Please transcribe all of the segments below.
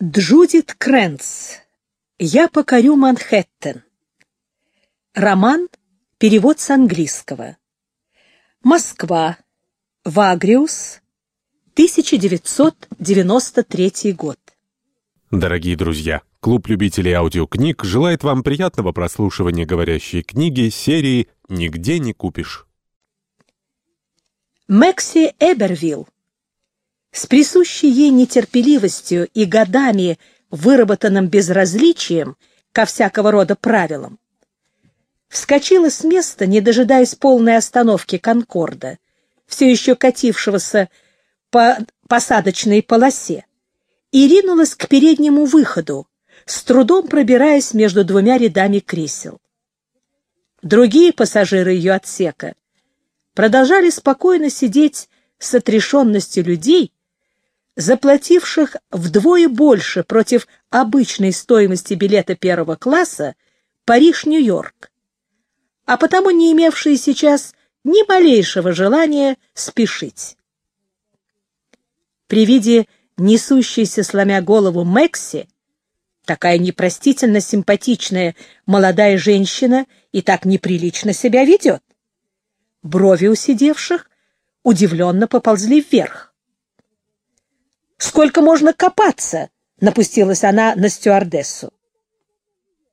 Джудит Крэнс. «Я покорю Манхэттен». Роман. Перевод с английского. Москва. Вагриус. 1993 год. Дорогие друзья, клуб любителей аудиокниг желает вам приятного прослушивания говорящей книги серии «Нигде не купишь». Мэкси Эбервилл с присущей ей нетерпеливостью и годами выработанным безразличием ко всякого рода правилам, вскочила с места, не дожидаясь полной остановки «Конкорда», все еще катившегося по посадочной полосе, и ринулась к переднему выходу, с трудом пробираясь между двумя рядами кресел. Другие пассажиры ее отсека продолжали спокойно сидеть с отрешенностью людей, заплативших вдвое больше против обычной стоимости билета первого класса Париж-Нью-Йорк, а потому не имевшие сейчас ни малейшего желания спешить. При виде несущейся, сломя голову Мэкси, такая непростительно симпатичная молодая женщина и так неприлично себя ведет. Брови у сидевших удивленно поползли вверх. Сколько можно копаться? Напустилась она на стюардессу.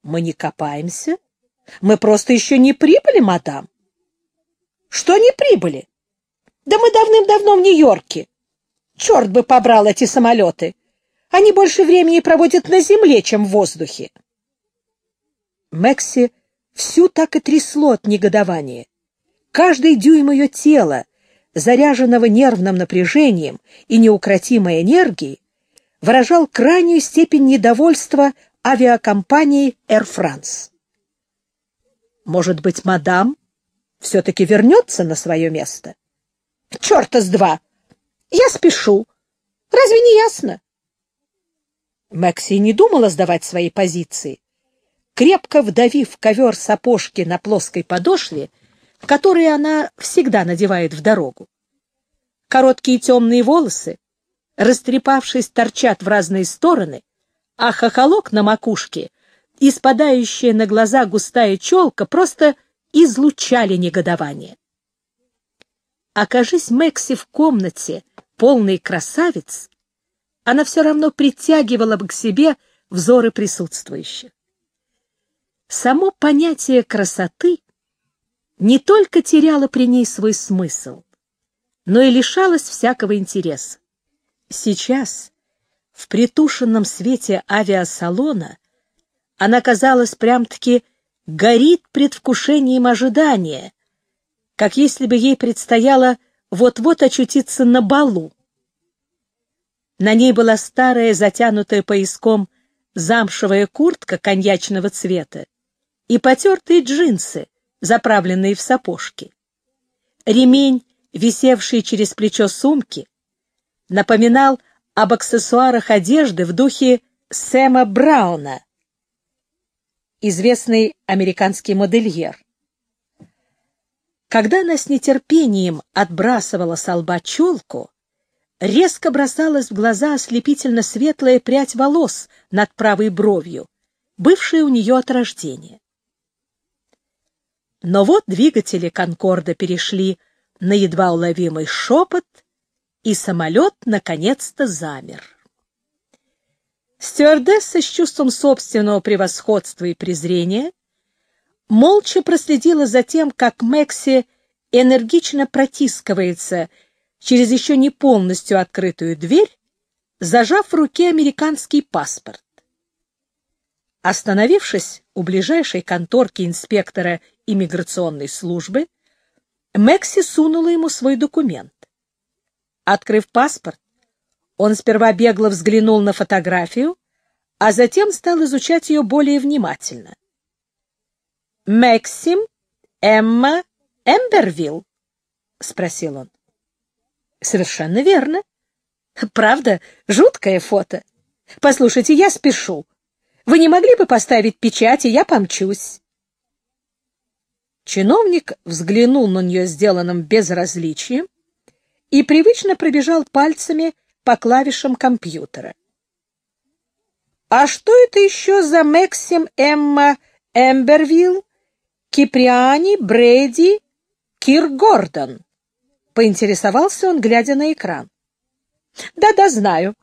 Мы не копаемся. Мы просто еще не прибыли, мадам. Что не прибыли? Да мы давным-давно в Нью-Йорке. Черт бы побрал эти самолеты. Они больше времени проводят на земле, чем в воздухе. Мэкси всю так и трясло от негодования. Каждый дюйм ее тела заряженного нервным напряжением и неукротимой энергией, выражал крайнюю степень недовольства авиакомпанией Air France. Может быть, мадам все-таки вернется на свое место? Черта с два! Я спешу. Разве не ясно? Мэкси не думала сдавать свои позиции. Крепко вдавив ковер сапожки на плоской подошве, которые она всегда надевает в дорогу. Короткие темные волосы, растрепавшись, торчат в разные стороны, а хохолок на макушке и спадающая на глаза густая челка просто излучали негодование. Окажись Мэкси в комнате, полный красавец, она все равно притягивала бы к себе взоры присутствующих. Само понятие красоты не только теряла при ней свой смысл, но и лишалась всякого интереса. Сейчас, в притушенном свете авиасалона, она, казалась прям-таки горит предвкушением ожидания, как если бы ей предстояло вот-вот очутиться на балу. На ней была старая, затянутая пояском, замшевая куртка коньячного цвета и потертые джинсы, заправленные в сапожки. Ремень, висевший через плечо сумки, напоминал об аксессуарах одежды в духе Сэма Брауна, известный американский модельер. Когда она с нетерпением отбрасывала с лба челку, резко бросалась в глаза ослепительно светлая прядь волос над правой бровью, бывшая у нее от рождения. Но вот двигатели «Конкорда» перешли на едва уловимый шепот, и самолет наконец-то замер. Стюардесса с чувством собственного превосходства и презрения молча проследила за тем, как Мэкси энергично протискивается через еще не полностью открытую дверь, зажав в руке американский паспорт. Остановившись у ближайшей конторки инспектора иммиграционной службы, Мэкси сунула ему свой документ. Открыв паспорт, он сперва бегло взглянул на фотографию, а затем стал изучать ее более внимательно. «Максим Эмма Эмбервилл?» — спросил он. «Совершенно верно. Правда, жуткое фото. Послушайте, я спешу. Вы не могли бы поставить печать, и я помчусь?» Чиновник взглянул на нее сделанным безразличием и привычно пробежал пальцами по клавишам компьютера. А что это еще за Максим Эмма Эмбервилл, Киприани, Брейди, Кир Гордон? Поинтересовался он, глядя на экран. Да-да, знаю.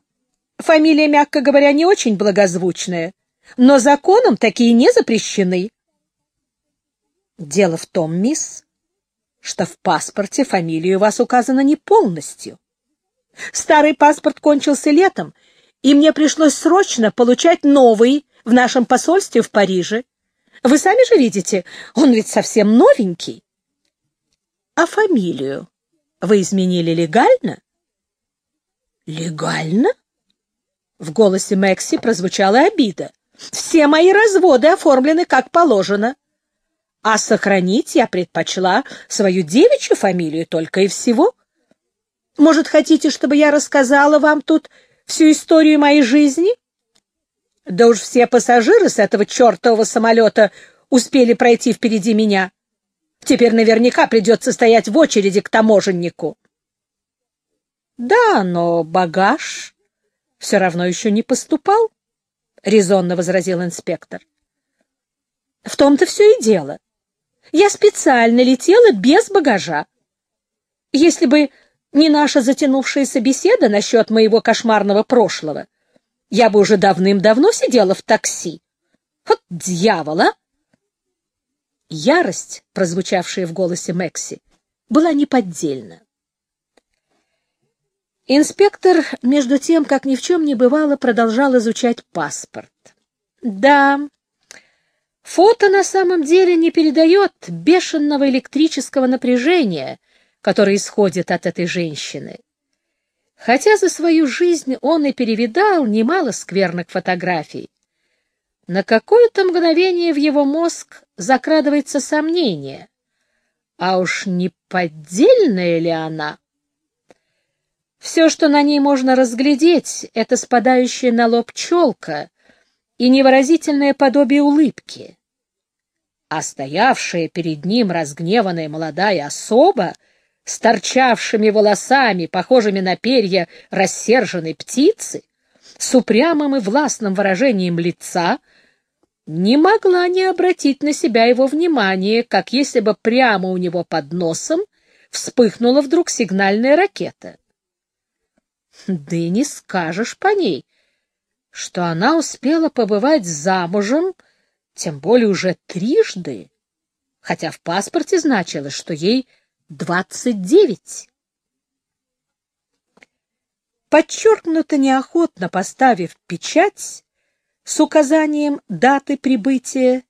Фамилия, мягко говоря, не очень благозвучная, но законом такие не запрещены. Дело в том, мисс, что в паспорте фамилия у вас указана не полностью. Старый паспорт кончился летом, и мне пришлось срочно получать новый в нашем посольстве в Париже. Вы сами же видите, он ведь совсем новенький. А фамилию вы изменили легально? Легально? В голосе Мэкси прозвучала обида. Все мои разводы оформлены как положено. А сохранить я предпочла свою девичью фамилию только и всего. Может, хотите, чтобы я рассказала вам тут всю историю моей жизни? Да уж все пассажиры с этого чертового самолета успели пройти впереди меня. Теперь наверняка придется стоять в очереди к таможеннику. Да, но багаж все равно еще не поступал, — резонно возразил инспектор. В том-то все и дело. Я специально летела без багажа. Если бы не наша затянувшаяся беседа насчет моего кошмарного прошлого, я бы уже давным-давно сидела в такси. Вот дьявола! Ярость, прозвучавшая в голосе Мэкси, была неподдельна. Инспектор, между тем, как ни в чем не бывало, продолжал изучать паспорт. Да, фото на самом деле не передает бешеного электрического напряжения — который исходит от этой женщины. Хотя за свою жизнь он и перевидал немало скверных фотографий, на какое-то мгновение в его мозг закрадывается сомнение, а уж не поддельная ли она? Все, что на ней можно разглядеть, — это спадающая на лоб челка и невыразительное подобие улыбки. А стоявшая перед ним разгневанная молодая особа — с торчавшими волосами, похожими на перья рассерженной птицы, с упрямым и властным выражением лица, не могла не обратить на себя его внимание, как если бы прямо у него под носом вспыхнула вдруг сигнальная ракета. Да и не скажешь по ней, что она успела побывать замужем, тем более уже трижды, хотя в паспорте значилось, что ей двадцать девять. Подчеркнуто неохотно поставив печать с указанием даты прибытия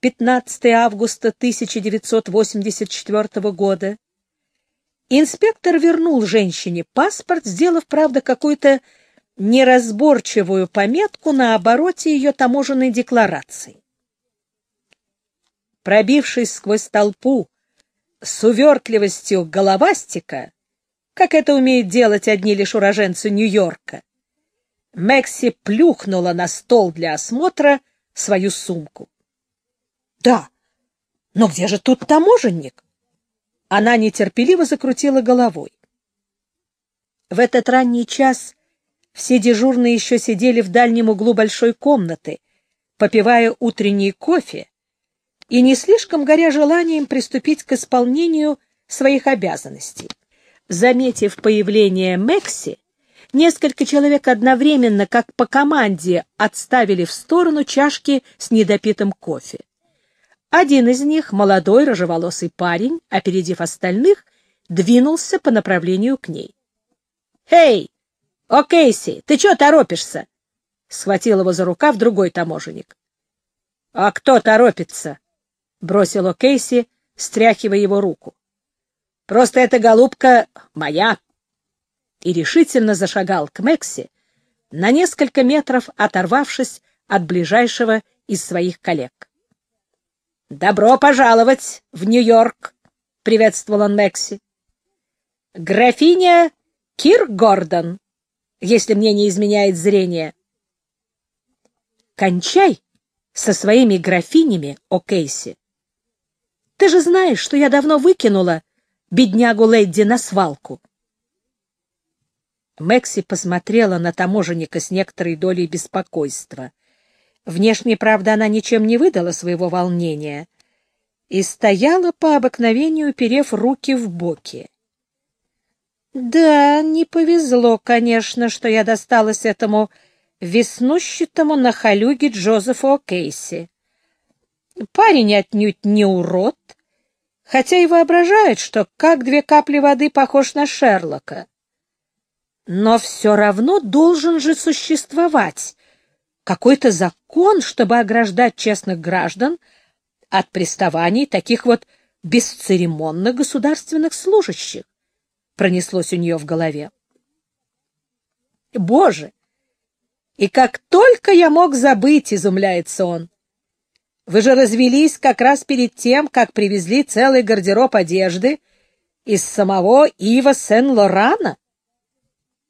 15 августа 1984 года, инспектор вернул женщине паспорт, сделав, правда, какую-то неразборчивую пометку на обороте ее таможенной декларации. Пробившись сквозь толпу с увертливостью головастика, как это умеют делать одни лишь уроженцы Нью-Йорка, Мэкси плюхнула на стол для осмотра свою сумку. — Да, но где же тут таможенник? Она нетерпеливо закрутила головой. В этот ранний час все дежурные еще сидели в дальнем углу большой комнаты, попивая утренний кофе и не слишком горя желанием приступить к исполнению своих обязанностей. Заметив появление Мекси, несколько человек одновременно, как по команде, отставили в сторону чашки с недопитым кофе. Один из них, молодой рыжеволосый парень, опередив остальных, двинулся по направлению к ней. «Эй, о, Кейси, ты чего торопишься?» — схватил его за рукав другой таможенник. «А кто торопится?» — бросила Кейси, стряхивая его руку. — Просто эта голубка моя. И решительно зашагал к Мекси, на несколько метров оторвавшись от ближайшего из своих коллег. — Добро пожаловать в Нью-Йорк! — приветствовал он Мекси. — Графиня Кир Гордон, если мне не изменяет зрение. — Кончай со своими графинями, о Кейси. Ты же знаешь, что я давно выкинула беднягу Лэдди на свалку. Мэкси посмотрела на таможенника с некоторой долей беспокойства. Внешне, правда, она ничем не выдала своего волнения и стояла по обыкновению, перев руки в боки. «Да, не повезло, конечно, что я досталась этому веснущатому нахалюге Джозефу О'Кейси. Парень отнюдь не урод, хотя и воображает, что как две капли воды похож на Шерлока. Но все равно должен же существовать какой-то закон, чтобы ограждать честных граждан от приставаний таких вот бесцеремонных государственных служащих, пронеслось у нее в голове. Боже! И как только я мог забыть, изумляется он. Вы же развелись как раз перед тем, как привезли целый гардероб одежды из самого Ива Сен-Лорана.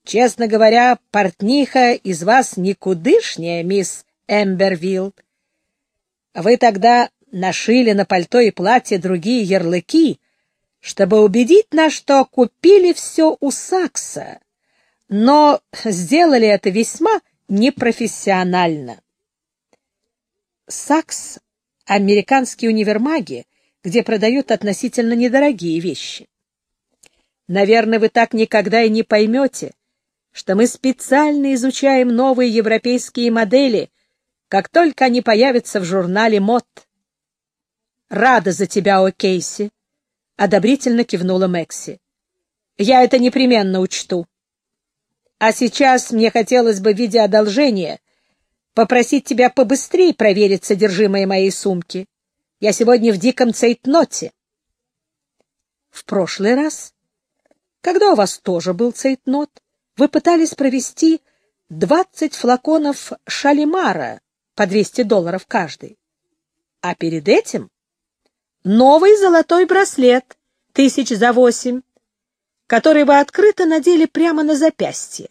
Честно говоря, портниха из вас никудышняя, мисс Эмбервилл. Вы тогда нашили на пальто и платье другие ярлыки, чтобы убедить нас, что купили все у Сакса, но сделали это весьма непрофессионально. Сакс американские универмаги, где продают относительно недорогие вещи. Наверное, вы так никогда и не поймете, что мы специально изучаем новые европейские модели, как только они появятся в журнале мод. «Рада за тебя, о Кейси!» — одобрительно кивнула Мэкси. «Я это непременно учту. А сейчас мне хотелось бы в виде одолжения попросить тебя побыстрее проверить содержимое моей сумки. Я сегодня в диком цейтноте. В прошлый раз, когда у вас тоже был цейтнот, вы пытались провести двадцать флаконов шалимара по 200 долларов каждый. А перед этим новый золотой браслет тысяч за восемь, который вы открыто надели прямо на запястье.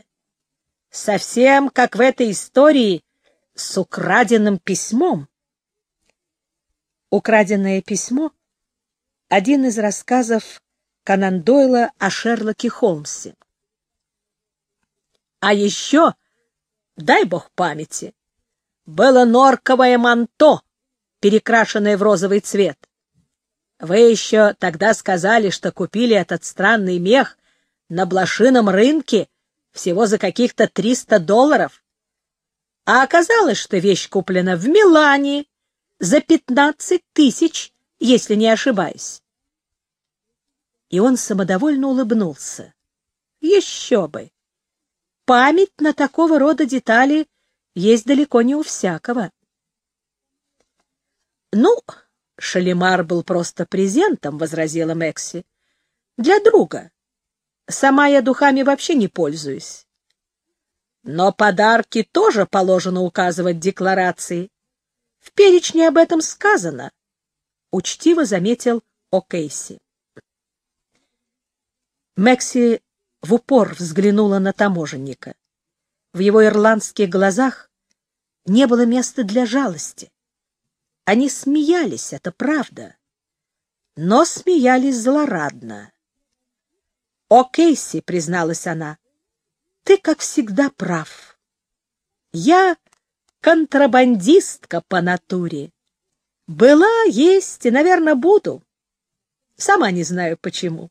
Совсем как в этой истории с украденным письмом. Украденное письмо — один из рассказов Конан Дойла о Шерлоке Холмсе. А еще, дай бог памяти, было норковое манто, перекрашенное в розовый цвет. Вы еще тогда сказали, что купили этот странный мех на блошином рынке всего за каких-то триста долларов. А оказалось, что вещь куплена в Милане за пятнадцать тысяч, если не ошибаюсь. И он самодовольно улыбнулся. Еще бы! Память на такого рода детали есть далеко не у всякого. Ну, Шалимар был просто презентом, — возразила Мекси. Для друга. Сама я духами вообще не пользуюсь. Но подарки тоже положено указывать в декларации. В перечне об этом сказано, — учтиво заметил О'Кейси. Мэкси в упор взглянула на таможенника. В его ирландских глазах не было места для жалости. Они смеялись, это правда, но смеялись злорадно. «О, Кейси», — призналась она, ты, как всегда, прав. Я контрабандистка по натуре. Была, есть и, наверное, буду. Сама не знаю, почему.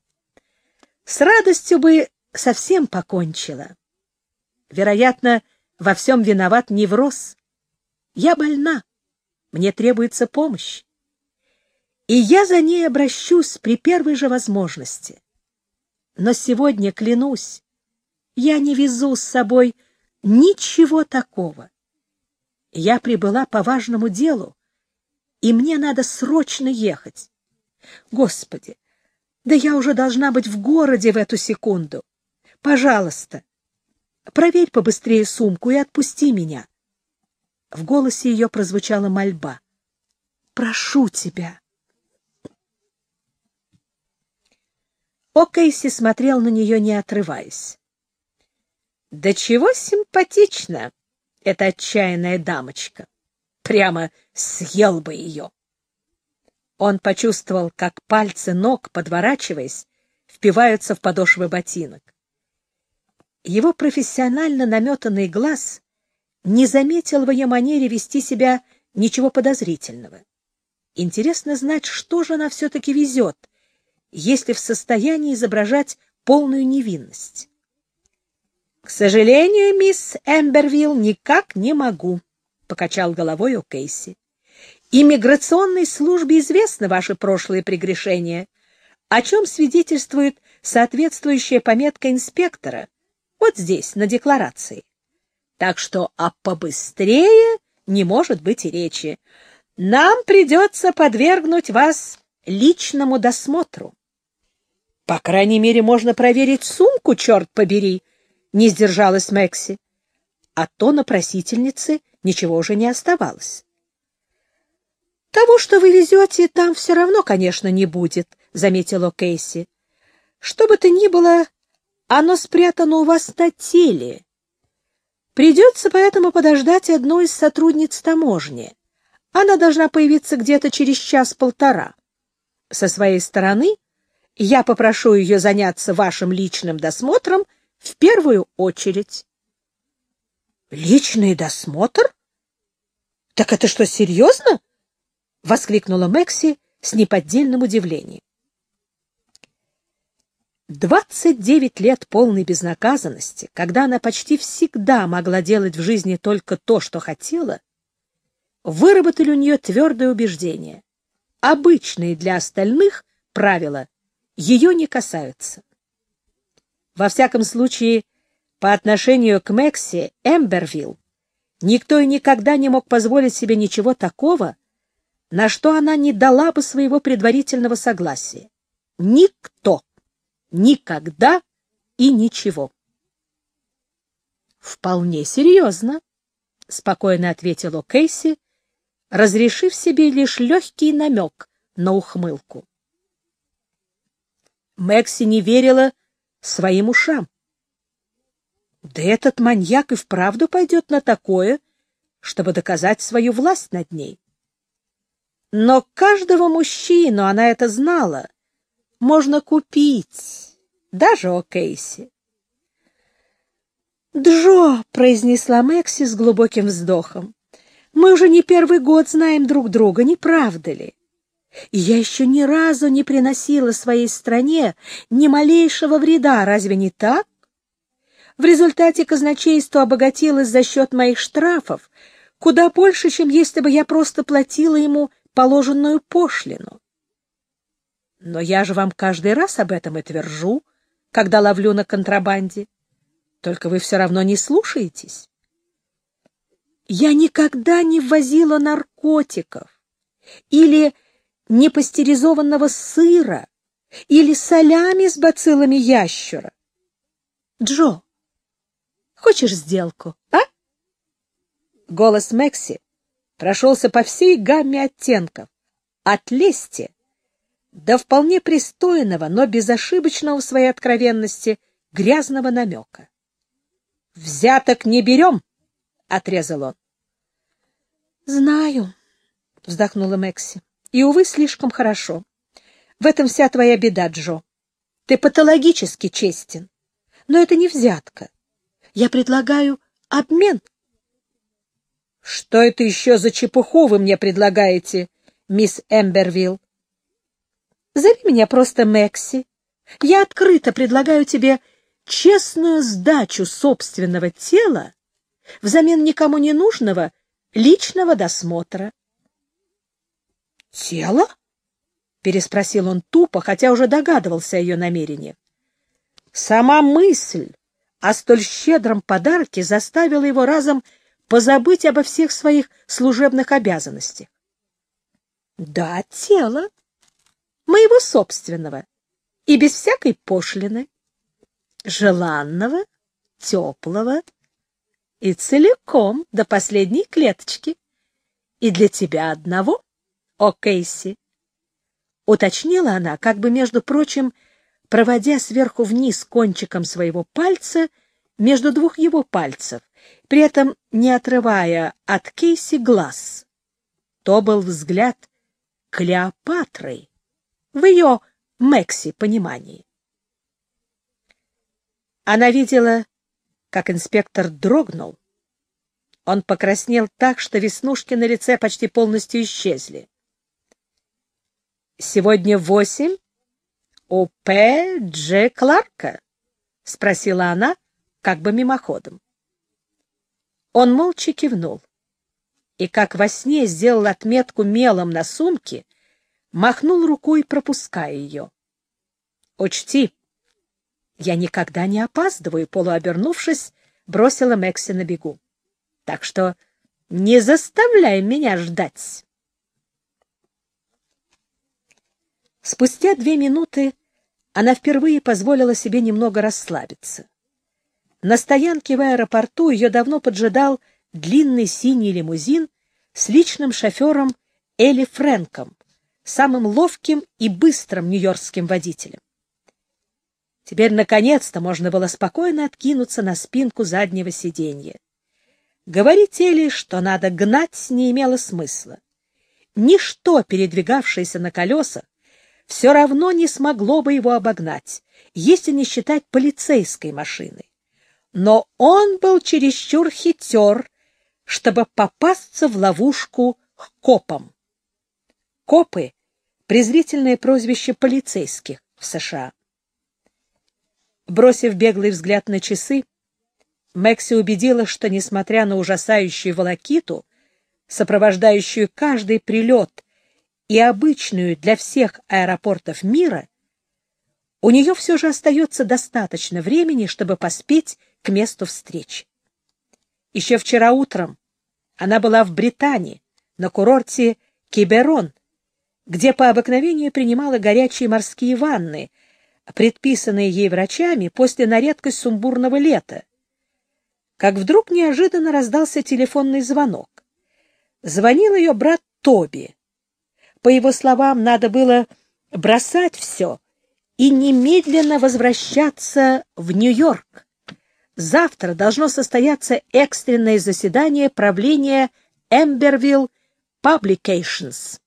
С радостью бы совсем покончила. Вероятно, во всем виноват невроз. Я больна, мне требуется помощь. И я за ней обращусь при первой же возможности. Но сегодня, клянусь, я не везу с собой ничего такого. Я прибыла по важному делу, и мне надо срочно ехать. Господи, да я уже должна быть в городе в эту секунду. Пожалуйста, проверь побыстрее сумку и отпусти меня. В голосе ее прозвучала мольба. Прошу тебя. О Кейси смотрел на нее, не отрываясь. Да чего симпатична эта отчаянная дамочка. Прямо съел бы ее. Он почувствовал, как пальцы ног, подворачиваясь, впиваются в подошвы ботинок. Его профессионально наметанный глаз не заметил в ее манере вести себя ничего подозрительного. Интересно знать, что же она все-таки везет, если в состоянии изображать полную невинность. — К сожалению, мисс Эмбервилл, никак не могу, — покачал головой О'Кейси. — Иммиграционной службе известны ваши прошлые прегрешения, о чем свидетельствует соответствующая пометка инспектора, вот здесь, на декларации. Так что о побыстрее не может быть и речи. Нам придется подвергнуть вас личному досмотру. По крайней мере, можно проверить сумку, черт побери, — не сдержалась Мэкси. А то на просительнице ничего уже не оставалось. Того, что вы везете, там все равно, конечно, не будет, — заметила Кейси. Что бы то ни было, оно спрятано у вас на теле. Придется поэтому подождать одну из сотрудниц таможни. Она должна появиться где-то через час-полтора. Со своей стороны я попрошу ее заняться вашим личным досмотром в первую очередь. — Личный досмотр? Так это что, серьезно? — воскликнула Мэкси с неподдельным удивлением. Двадцать девять лет полной безнаказанности, когда она почти всегда могла делать в жизни только то, что хотела, выработали у нее твердое убеждение. Обычные для остальных правила ее не касаются. Во всяком случае, по отношению к Мэкси Эмбервилл никто и никогда не мог позволить себе ничего такого, на что она не дала бы своего предварительного согласия. Никто. Никогда и ничего. «Вполне серьезно», — спокойно ответила Кейси, разрешив себе лишь легкий намек на ухмылку. Мэкси не верила своим ушам. Да этот маньяк и вправду пойдет на такое, чтобы доказать свою власть над ней. Но каждого мужчину, она это знала, можно купить, даже о Кейси. «Джо», — произнесла Мэкси с глубоким вздохом, мы уже не первый год знаем друг друга, не правда ли? И я еще ни разу не приносила своей стране ни малейшего вреда, разве не так? В результате казначейство обогатилось за счет моих штрафов, куда больше, чем если бы я просто платила ему положенную пошлину. Но я же вам каждый раз об этом и твержу, когда ловлю на контрабанде. Только вы все равно не слушаетесь. Я никогда не ввозила наркотиков или непастеризованного сыра или солями с бациллами ящера. Джо, хочешь сделку, а? Голос Мэкси прошелся по всей гамме оттенков. От лести до вполне пристойного, но безошибочного в своей откровенности грязного намека. «Взяток не берем!» — отрезал он. «Знаю», — вздохнула Мэкси. «И, увы, слишком хорошо. В этом вся твоя беда, Джо. Ты патологически честен. Но это не взятка. Я предлагаю обмен». «Что это еще за чепуху вы мне предлагаете, мисс Эмбервилл?» «Зови меня просто Мэкси. Я открыто предлагаю тебе честную сдачу собственного тела взамен никому не нужного личного досмотра. «Тело?» — переспросил он тупо, хотя уже догадывался о ее намерении. Сама мысль о столь щедром подарке заставила его разом позабыть обо всех своих служебных обязанностях. «Да, тело. Моего собственного. И без всякой пошлины. Желанного, теплого, и целиком до последней клеточки. И для тебя одного, о Кейси. Уточнила она, как бы, между прочим, проводя сверху вниз кончиком своего пальца между двух его пальцев, при этом не отрывая от Кейси глаз. То был взгляд Клеопатры в ее Мэкси понимании. Она видела как инспектор дрогнул. Он покраснел так, что веснушки на лице почти полностью исчезли. «Сегодня восемь у П. Дж. Кларка?» — спросила она, как бы мимоходом. Он молча кивнул и, как во сне, сделал отметку мелом на сумке, махнул рукой, пропуская ее. «Учти, я никогда не опаздываю», — полуобернувшись, бросила Мэкси на бегу. «Так что не заставляй меня ждать». Спустя две минуты она впервые позволила себе немного расслабиться. На стоянке в аэропорту ее давно поджидал длинный синий лимузин с личным шофером Элли Фрэнком, самым ловким и быстрым нью-йоркским водителем. Теперь, наконец-то, можно было спокойно откинуться на спинку заднего сиденья. Говорить Элли, что надо гнать, не имело смысла. Ничто, передвигавшееся на колесах, все равно не смогло бы его обогнать, если не считать полицейской машины. Но он был чересчур хитер, чтобы попасться в ловушку к копам. Копы — презрительное прозвище полицейских в США. Бросив беглый взгляд на часы, Мэкси убедила, что, несмотря на ужасающую волокиту, сопровождающую каждый прилет и обычную для всех аэропортов мира, у нее все же остается достаточно времени, чтобы поспеть к месту встречи. Еще вчера утром она была в Британии, на курорте Киберон, где по обыкновению принимала горячие морские ванны, предписанные ей врачами после на редкость сумбурного лета. Как вдруг неожиданно раздался телефонный звонок. Звонил ее брат Тоби. По его словам, надо было бросать все и немедленно возвращаться в Нью-Йорк. Завтра должно состояться экстренное заседание правления Эмбервилл Publications.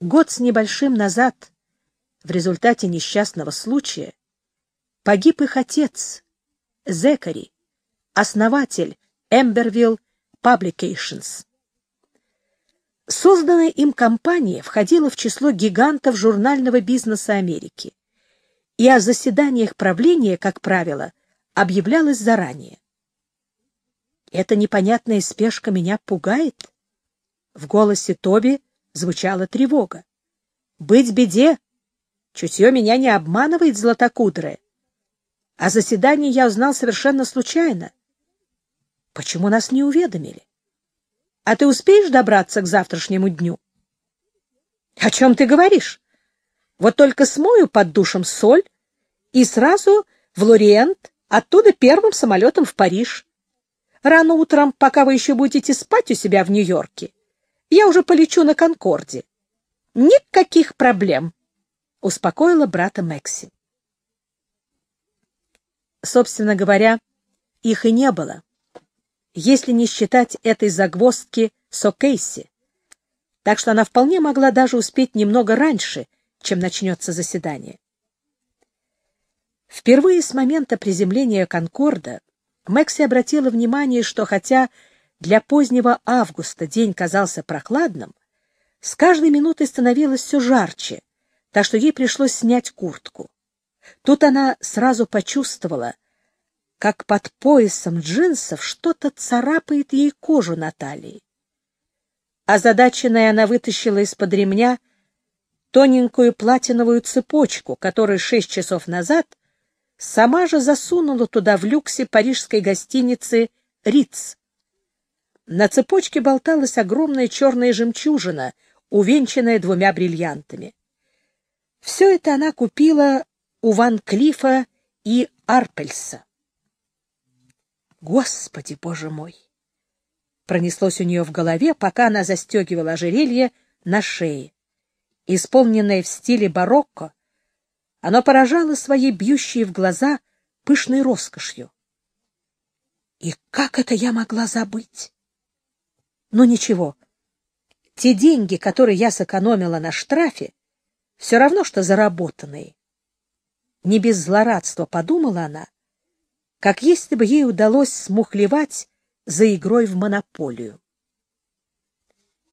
Год с небольшим назад, в результате несчастного случая, погиб их отец, Зекари, основатель Эмбервилл Publications. Созданная им компания входила в число гигантов журнального бизнеса Америки, и о заседаниях правления, как правило, объявлялось заранее. Эта непонятная спешка меня пугает. В голосе Тоби звучала тревога. «Быть беде! Чутье меня не обманывает, златокудрое. О заседании я узнал совершенно случайно. Почему нас не уведомили? А ты успеешь добраться к завтрашнему дню? — О чем ты говоришь? Вот только смою под душем соль и сразу в Лориент, оттуда первым самолетом в Париж. Рано утром, пока вы еще будете спать у себя в Нью-Йорке, я уже полечу на Конкорде. Никаких проблем, — успокоила брата Мэкси. Собственно говоря, их и не было если не считать этой загвоздки Сокейси, так что она вполне могла даже успеть немного раньше, чем начнется заседание. Впервые с момента приземления Конкорда Мэкси обратила внимание, что хотя для позднего августа день казался прохладным, с каждой минутой становилось все жарче, так что ей пришлось снять куртку. Тут она сразу почувствовала — как под поясом джинсов что-то царапает ей кожу на талии. Озадаченная она вытащила из-под ремня тоненькую платиновую цепочку, которую шесть часов назад сама же засунула туда в люксе парижской гостиницы «Риц». На цепочке болталась огромная черная жемчужина, увенчанная двумя бриллиантами. Все это она купила у Ван Клифа и Арпельса. Господи, боже мой! Пронеслось у нее в голове, пока она застегивала ожерелье на шее. Исполненное в стиле барокко, оно поражало своей бьющей в глаза пышной роскошью. И как это я могла забыть? Ну ничего, те деньги, которые я сэкономила на штрафе, все равно, что заработанные. Не без злорадства подумала она как если бы ей удалось смухлевать за игрой в монополию.